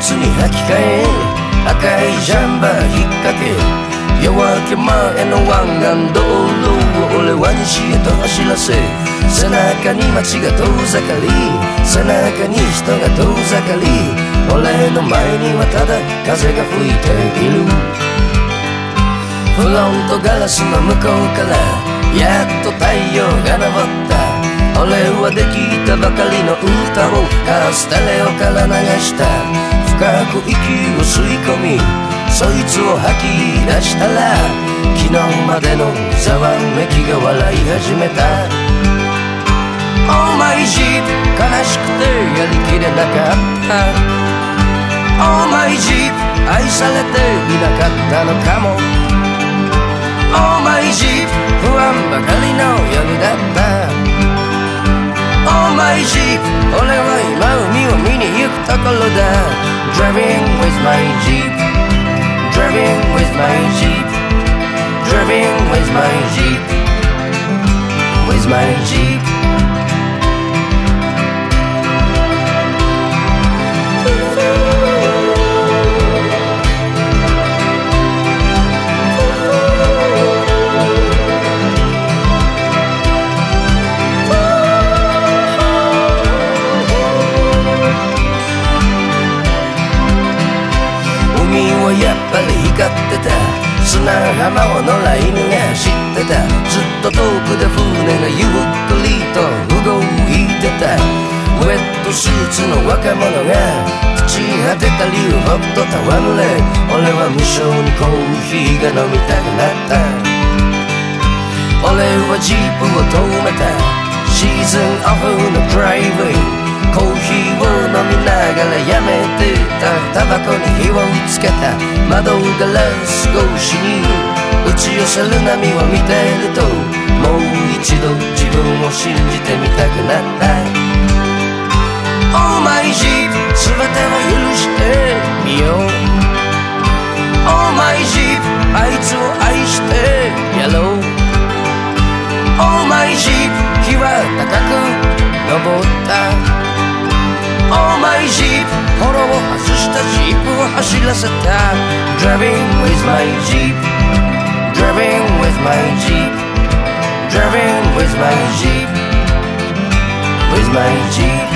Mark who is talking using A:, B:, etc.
A: ツに履き替え赤いジャンバー引っ掛け夜明け前の湾岸道路を俺は西へと走らせ背中に街が遠ざかり背中に人が遠ざかり俺の前にはただ風が吹いているフロントガラスの向こうからやっと太陽が昇った俺はできたばかりの歌をカステレオから流した。深く息を吸い込みそいつを吐き出したら昨日までのざわめきが笑い始めた。Oh my Jeep 悲しくてやりきれなかった。Oh my Jeep 愛されていなかったのかも。Oh my Jeep Driving with my Jeep, driving with my Jeep, driving with my Jeep, with my Jeep. 砂浜を野良犬が走ってた。ずっと遠くで船がゆっくりと動いてた。ウェットスーツの若者が朽ち果てた竜北と戯れ俺は無性にコーヒーが飲みたくなった。俺はジープを止めた。シーズンオフのドライブインーを飲みながらやめてた。タバコに火をつけた。窓ガラス越しに打ち寄せる波を見てるともう一度自分を信じてみたくなった。Oh my Jeep 全てを許してみよう。Oh my Jeep あいつを愛してやろう。Oh my Jeep 日は高く登った。Jeep フォローを外したジープを走らせた Driving with my Jeep Driving with my Jeep Driving with my Jeep With my Jeep